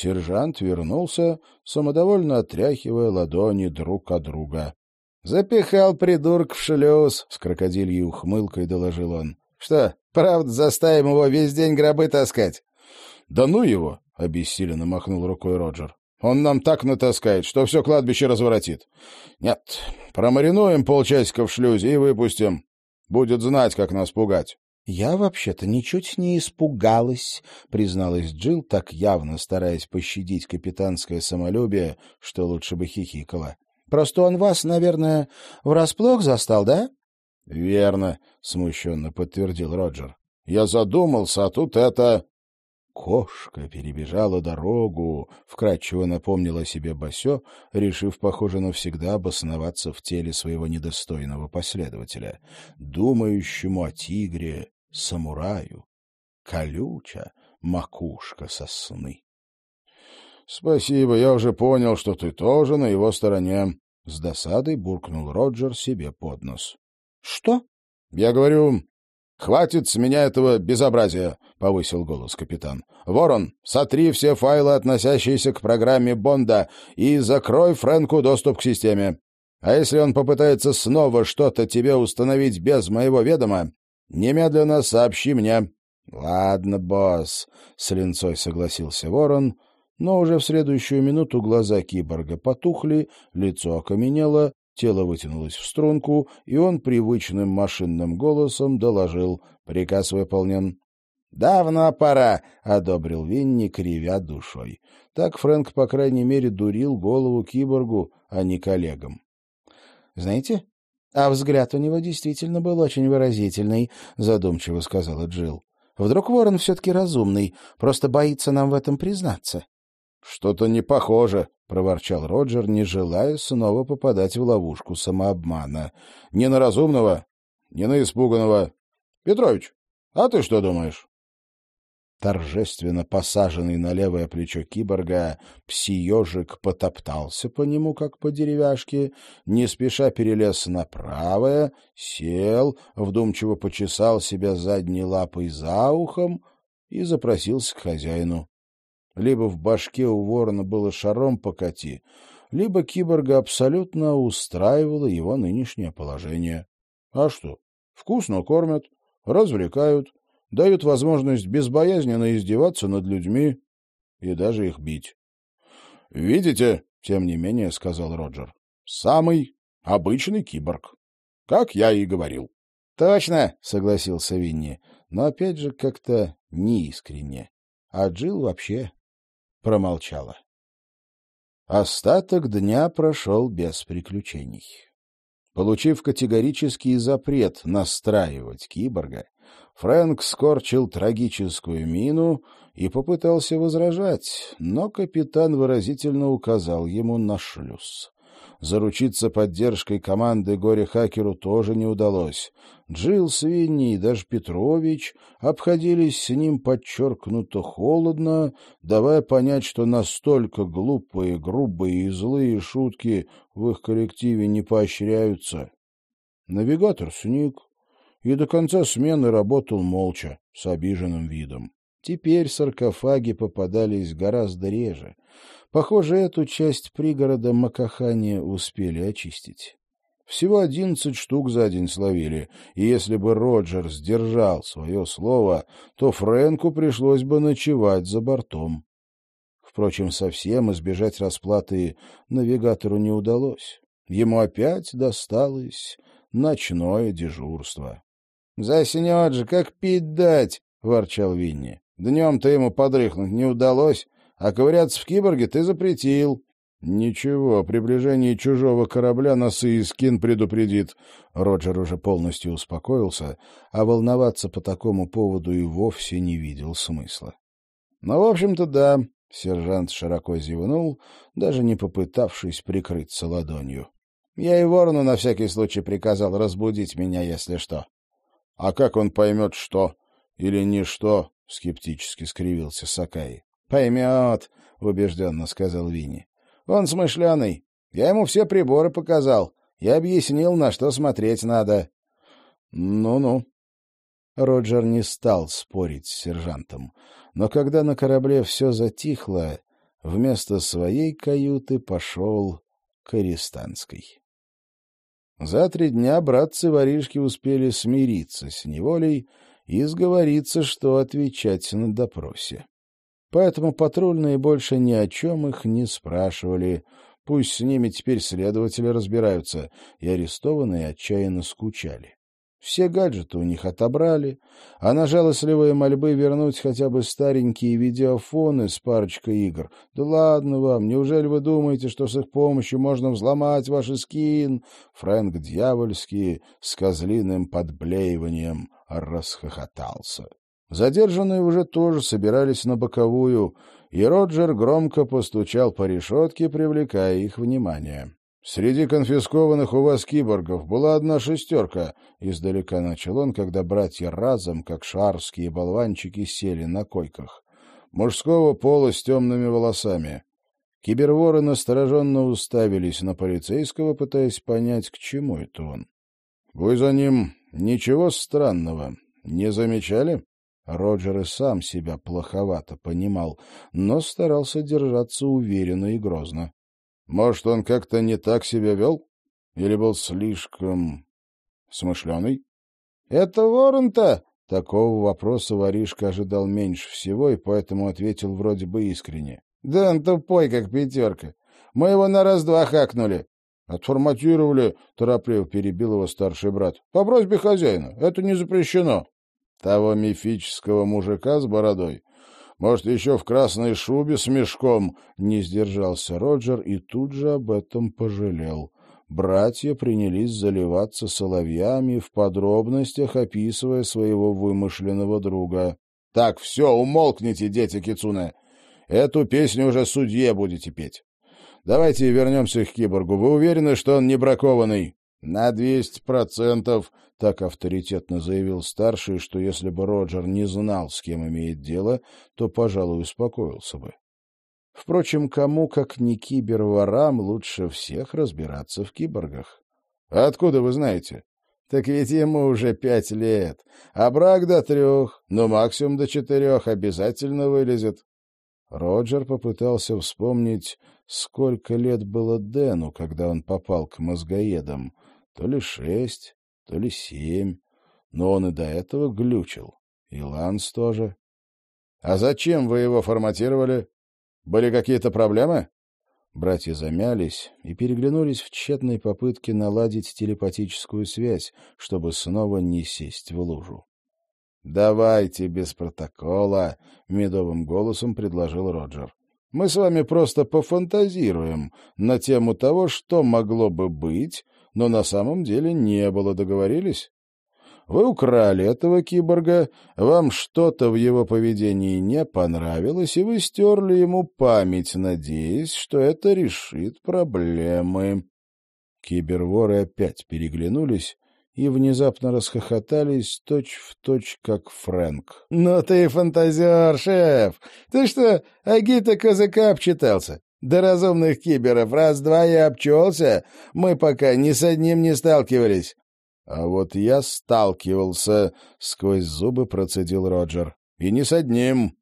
Сержант вернулся, самодовольно отряхивая ладони друг от друга. — Запихал придурок в шлюз, — с крокодильей ухмылкой доложил он. — Что, правда, заставим его весь день гробы таскать? — Да ну его! — обессиленно махнул рукой Роджер. — Он нам так натаскает, что все кладбище разворотит. Нет, промаринуем полчасика в шлюзе и выпустим. Будет знать, как нас пугать. «Я вообще-то ничуть не испугалась», — призналась Джилл, так явно стараясь пощадить капитанское самолюбие, что лучше бы хихикала. «Просто он вас, наверное, врасплох застал, да?» «Верно», — смущенно подтвердил Роджер. «Я задумался, а тут это...» Кошка перебежала дорогу, вкратчиво напомнила себе Басё, решив, похоже, навсегда обосноваться в теле своего недостойного последователя, думающему о тигре, самураю, колюча макушка сосны. — Спасибо, я уже понял, что ты тоже на его стороне. С досадой буркнул Роджер себе под нос. — Что? — Я говорю, «Хватит с меня этого безобразия!» — повысил голос капитан. «Ворон, сотри все файлы, относящиеся к программе Бонда, и закрой Фрэнку доступ к системе. А если он попытается снова что-то тебе установить без моего ведома, немедленно сообщи мне». «Ладно, босс», — с линцой согласился Ворон, но уже в следующую минуту глаза киборга потухли, лицо окаменело, Тело вытянулось в струнку, и он привычным машинным голосом доложил «Приказ выполнен». «Давно пора», — одобрил Винни, кривя душой. Так Фрэнк, по крайней мере, дурил голову киборгу, а не коллегам. «Знаете, а взгляд у него действительно был очень выразительный», — задумчиво сказала Джилл. «Вдруг Ворон все-таки разумный, просто боится нам в этом признаться». «Что-то не похоже», — проворчал Роджер, не желая снова попадать в ловушку самообмана. — Не на разумного, не на испуганного. — Петрович, а ты что думаешь? Торжественно посаженный на левое плечо киборга, псиежик потоптался по нему, как по деревяшке, не спеша перелез на правое, сел, вдумчиво почесал себя задней лапой за ухом и запросился к хозяину. Либо в башке у ворона было шаром покати, либо киборга абсолютно устраивало его нынешнее положение. А что? Вкусно кормят, развлекают, дают возможность безбоязненно издеваться над людьми и даже их бить. — Видите, — тем не менее сказал Роджер, — самый обычный киборг. Как я и говорил. — Точно, — согласился Винни, но опять же как-то неискренне. А Джилл вообще промолчала. Остаток дня прошел без приключений. Получив категорический запрет настраивать киборга, Фрэнк скорчил трагическую мину и попытался возражать, но капитан выразительно указал ему на шлюз. Заручиться поддержкой команды горе-хакеру тоже не удалось. Джилл Свинни и даже Петрович обходились с ним подчеркнуто холодно, давая понять, что настолько глупые, грубые и злые шутки в их коллективе не поощряются. Навигатор сник и до конца смены работал молча, с обиженным видом. Теперь саркофаги попадались гораздо реже. Похоже, эту часть пригорода Макахани успели очистить. Всего одиннадцать штук за день словили, и если бы Роджер сдержал свое слово, то Фрэнку пришлось бы ночевать за бортом. Впрочем, совсем избежать расплаты навигатору не удалось. Ему опять досталось ночное дежурство. — Заснет же, как пить дать! — ворчал Винни. — Днем-то ему подрыхнуть не удалось, а ковыряться в киборге ты запретил. — Ничего, о приближении чужого корабля нас и Искин предупредит. Роджер уже полностью успокоился, а волноваться по такому поводу и вовсе не видел смысла. — Ну, в общем-то, да, — сержант широко зевнул, даже не попытавшись прикрыться ладонью. — Я и ворону на всякий случай приказал разбудить меня, если что. — А как он поймет, что или не что? — скептически скривился Сакай. — Поймет, — убежденно сказал Винни. — Он смышленый. Я ему все приборы показал. Я объяснил, на что смотреть надо. Ну — Ну-ну. Роджер не стал спорить с сержантом. Но когда на корабле все затихло, вместо своей каюты пошел к арестантской. За три дня братцы-воришки успели смириться с неволей и сговориться, что отвечать на допросе. Поэтому патрульные больше ни о чем их не спрашивали, пусть с ними теперь следователи разбираются, и арестованные отчаянно скучали. Все гаджеты у них отобрали, а на жалостливые мольбы вернуть хотя бы старенькие видеофоны с парочкой игр. Да ладно вам, неужели вы думаете, что с их помощью можно взломать ваш скин? Фрэнк дьявольский с козлиным подблеиванием расхохотался. Задержанные уже тоже собирались на боковую, и Роджер громко постучал по решетке, привлекая их внимание. «Среди конфискованных у вас киборгов была одна шестерка», — издалека начал он, когда братья разом, как шарские болванчики, сели на койках. «Мужского пола с темными волосами». Киберворы настороженно уставились на полицейского, пытаясь понять, к чему это он. «Вы за ним ничего странного не замечали?» Роджер и сам себя плоховато понимал, но старался держаться уверенно и грозно. Может, он как-то не так себя вел? Или был слишком смышленый? — Это ворон-то? Такого вопроса воришка ожидал меньше всего, и поэтому ответил вроде бы искренне. — Да он тупой, как пятерка. Мы его на раз-два хакнули. — Отформатировали, — торопливо перебил его старший брат. — По просьбе хозяина. Это не запрещено. Того мифического мужика с бородой может, еще в красной шубе с мешком?» — не сдержался Роджер и тут же об этом пожалел. Братья принялись заливаться соловьями, в подробностях описывая своего вымышленного друга. «Так, все, умолкните, дети Кицуне. Эту песню уже судье будете петь. Давайте вернемся к киборгу. Вы уверены, что он не бракованный?» «На двести процентов», — так авторитетно заявил старший, что если бы Роджер не знал, с кем имеет дело, то, пожалуй, успокоился бы. Впрочем, кому, как не киберворам, лучше всех разбираться в киборгах. «А откуда вы знаете?» «Так ведь ему уже пять лет, а брак до трех, но максимум до четырех обязательно вылезет». Роджер попытался вспомнить, сколько лет было Дэну, когда он попал к мозгоедам — то ли шесть, то ли семь. Но он и до этого глючил. И Ланс тоже. — А зачем вы его форматировали? Были какие-то проблемы? Братья замялись и переглянулись в тщетной попытке наладить телепатическую связь, чтобы снова не сесть в лужу. — Давайте без протокола, — медовым голосом предложил Роджер. — Мы с вами просто пофантазируем на тему того, что могло бы быть, но на самом деле не было, договорились? Вы украли этого киборга, вам что-то в его поведении не понравилось, и вы стерли ему память, надеясь, что это решит проблемы. Киберворы опять переглянулись и внезапно расхохотались точь-в-точь, точь, как Фрэнк. — Ну ты фантазер, шеф! Ты что, Агита Казака обчитался? До разумных киберов раз-два я обчелся, мы пока ни с одним не сталкивались. — А вот я сталкивался, — сквозь зубы процедил Роджер. — И не с одним.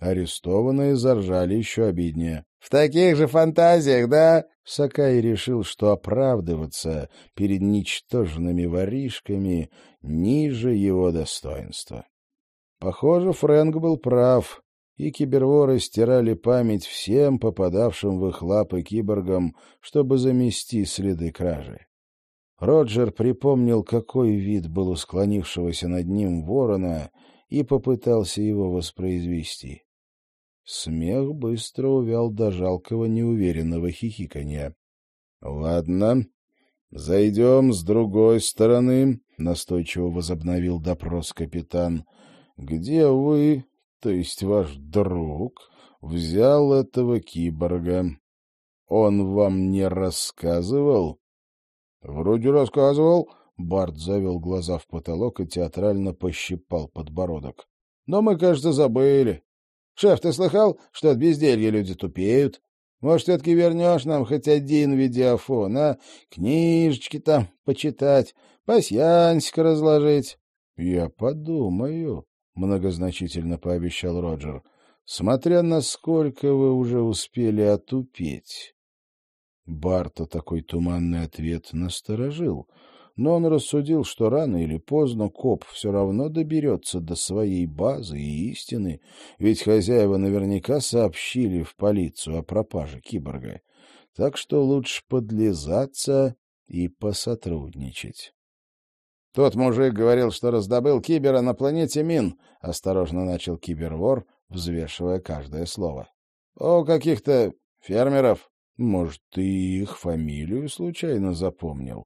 Арестованные заржали еще обиднее. — В таких же фантазиях, да? Сакай решил, что оправдываться перед ничтожными воришками ниже его достоинства. Похоже, Фрэнк был прав и киберворы стирали память всем попадавшим в их лапы киборгам, чтобы замести следы кражи. Роджер припомнил, какой вид был у склонившегося над ним ворона, и попытался его воспроизвести. Смех быстро увял до жалкого неуверенного хихиканья. — Ладно, зайдем с другой стороны, — настойчиво возобновил допрос капитан. — Где вы то есть ваш друг, взял этого киборга. Он вам не рассказывал? — Вроде рассказывал. Барт завел глаза в потолок и театрально пощипал подбородок. — Но мы, кажется, забыли. Шеф, ты слыхал, что от безделья люди тупеют? Может, все-таки вернешь нам хоть один видеофон, а? Книжечки там почитать, пасьянсик разложить. — Я подумаю, — многозначительно пообещал Роджер. смотря насколько вы уже успели отупеть. Барта такой туманный ответ насторожил, но он рассудил, что рано или поздно коп все равно доберется до своей базы и истины, ведь хозяева наверняка сообщили в полицию о пропаже киборга. Так что лучше подлизаться и посотрудничать. «Тот мужик говорил, что раздобыл кибера на планете Мин», — осторожно начал кибервор, взвешивая каждое слово. «О каких-то фермеров. Может, ты их фамилию случайно запомнил?»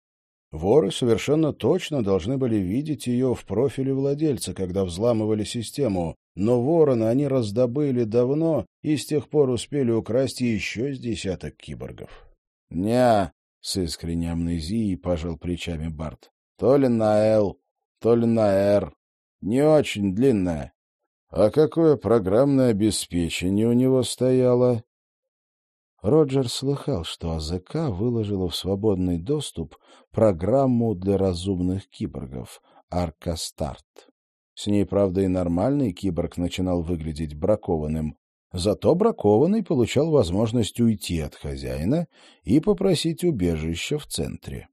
Воры совершенно точно должны были видеть ее в профиле владельца, когда взламывали систему, но ворона они раздобыли давно и с тех пор успели украсть еще с десяток киборгов. — Ня, — с искренней амнезией пожал плечами Барт. — То ли на «Л», то ли на «Р». Не очень длинная. А какое программное обеспечение у него стояло? Роджер слыхал, что АЗК выложила в свободный доступ программу для разумных киборгов «Аркастарт». С ней, правда, и нормальный киборг начинал выглядеть бракованным, зато бракованный получал возможность уйти от хозяина и попросить убежища в центре.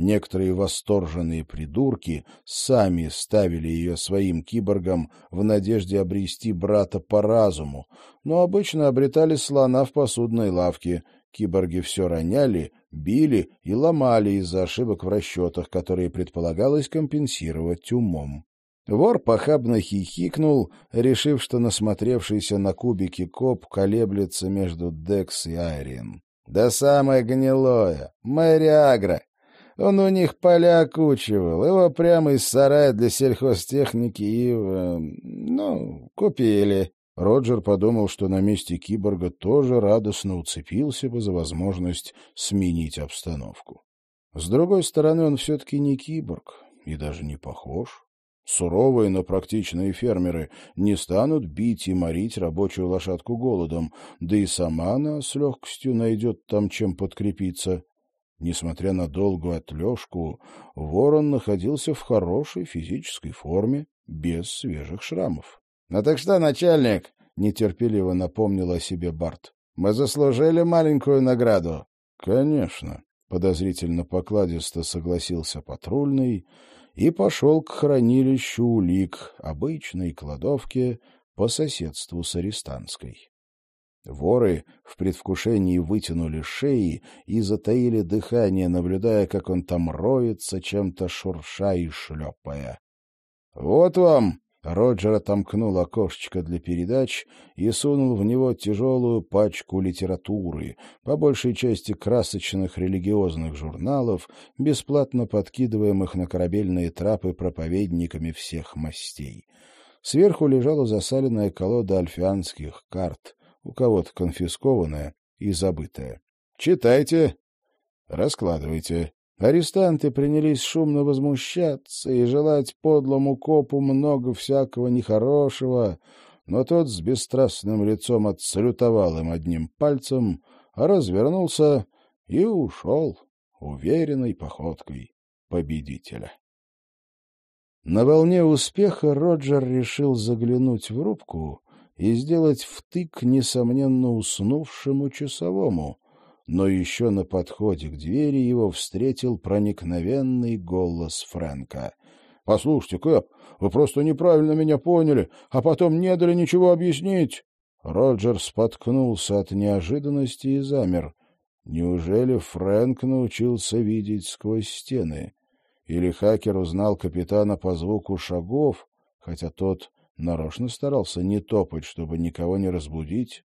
Некоторые восторженные придурки сами ставили ее своим киборгам в надежде обрести брата по разуму, но обычно обретали слона в посудной лавке. Киборги все роняли, били и ломали из-за ошибок в расчетах, которые предполагалось компенсировать умом. Вор похабно хихикнул, решив, что насмотревшийся на кубики коп колеблется между Декс и Айрин. «Да самое гнилое! Мэри Агра! Он у них поля окучивал, его прямо из сарая для сельхозтехники и... Э, ну, купили. Роджер подумал, что на месте киборга тоже радостно уцепился бы за возможность сменить обстановку. С другой стороны, он все-таки не киборг и даже не похож. Суровые, но практичные фермеры не станут бить и морить рабочую лошадку голодом, да и сама она с легкостью найдет там чем подкрепиться. Несмотря на долгую отлежку, ворон находился в хорошей физической форме, без свежих шрамов. — Ну так что, начальник? — нетерпеливо напомнил о себе Барт. — Мы заслужили маленькую награду. — Конечно, — подозрительно покладисто согласился патрульный и пошел к хранилищу улик, обычной кладовке по соседству с арестантской. Воры в предвкушении вытянули шеи и затаили дыхание, наблюдая, как он там роется, чем-то шурша и шлепая. — Вот вам! — Роджер отомкнул окошечко для передач и сунул в него тяжелую пачку литературы, по большей части красочных религиозных журналов, бесплатно подкидываемых на корабельные трапы проповедниками всех мастей. Сверху лежала засаленная колода альфианских карт — у кого-то конфискованное и забытое. Читайте, раскладывайте. Арестанты принялись шумно возмущаться и желать подлому копу много всякого нехорошего, но тот с бесстрастным лицом отсалютовал им одним пальцем, развернулся и ушел уверенной походкой победителя. На волне успеха Роджер решил заглянуть в рубку и сделать втык, несомненно, уснувшему часовому, но еще на подходе к двери его встретил проникновенный голос Фрэнка. — Послушайте, Кэп, вы просто неправильно меня поняли, а потом не дали ничего объяснить. Роджер споткнулся от неожиданности и замер. Неужели Фрэнк научился видеть сквозь стены? Или хакер узнал капитана по звуку шагов, хотя тот Нарочно старался не топать, чтобы никого не разбудить.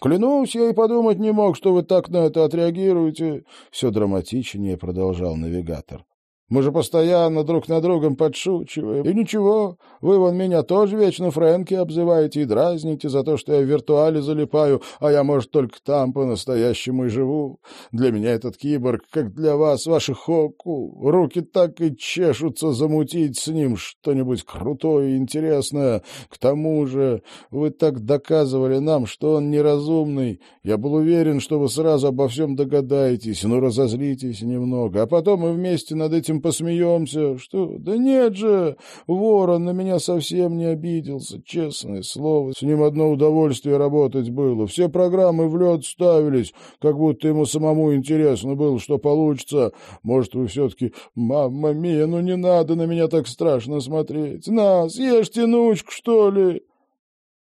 «Клянусь, я и подумать не мог, что вы так на это отреагируете», — все драматичнее продолжал навигатор. Мы же постоянно друг на другом подшучиваем. И ничего, вы вон меня тоже вечно Фрэнки обзываете и дразните за то, что я в виртуале залипаю, а я, может, только там по-настоящему и живу. Для меня этот киборг, как для вас, ваши хоку. Руки так и чешутся замутить с ним что-нибудь крутое и интересное. К тому же вы так доказывали нам, что он неразумный. Я был уверен, что вы сразу обо всем догадаетесь, но разозлитесь немного, а потом мы вместе над этим посмеемся. Что? Да нет же, ворон на меня совсем не обиделся, честное слово. С ним одно удовольствие работать было. Все программы в лед ставились, как будто ему самому интересно было, что получится. Может, вы все-таки... Мамма мия, ну не надо на меня так страшно смотреть. На, съешьте нучку, что ли.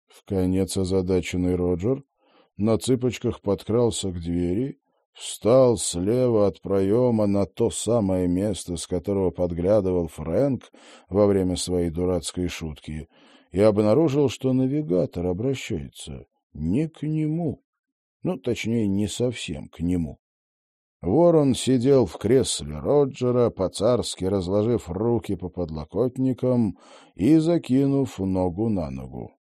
В конец озадаченный Роджер на цыпочках подкрался к двери встал слева от проема на то самое место, с которого подглядывал Фрэнк во время своей дурацкой шутки, и обнаружил, что навигатор обращается не к нему, ну, точнее, не совсем к нему. Ворон сидел в кресле Роджера, по-царски разложив руки по подлокотникам и закинув ногу на ногу.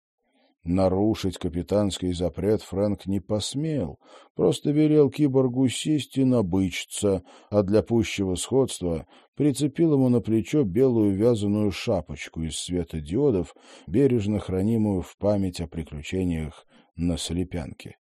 Нарушить капитанский запрет Фрэнк не посмел, просто велел киборгу сесть и набычиться, а для пущего сходства прицепил ему на плечо белую вязаную шапочку из светодиодов, бережно хранимую в память о приключениях на Слепянке.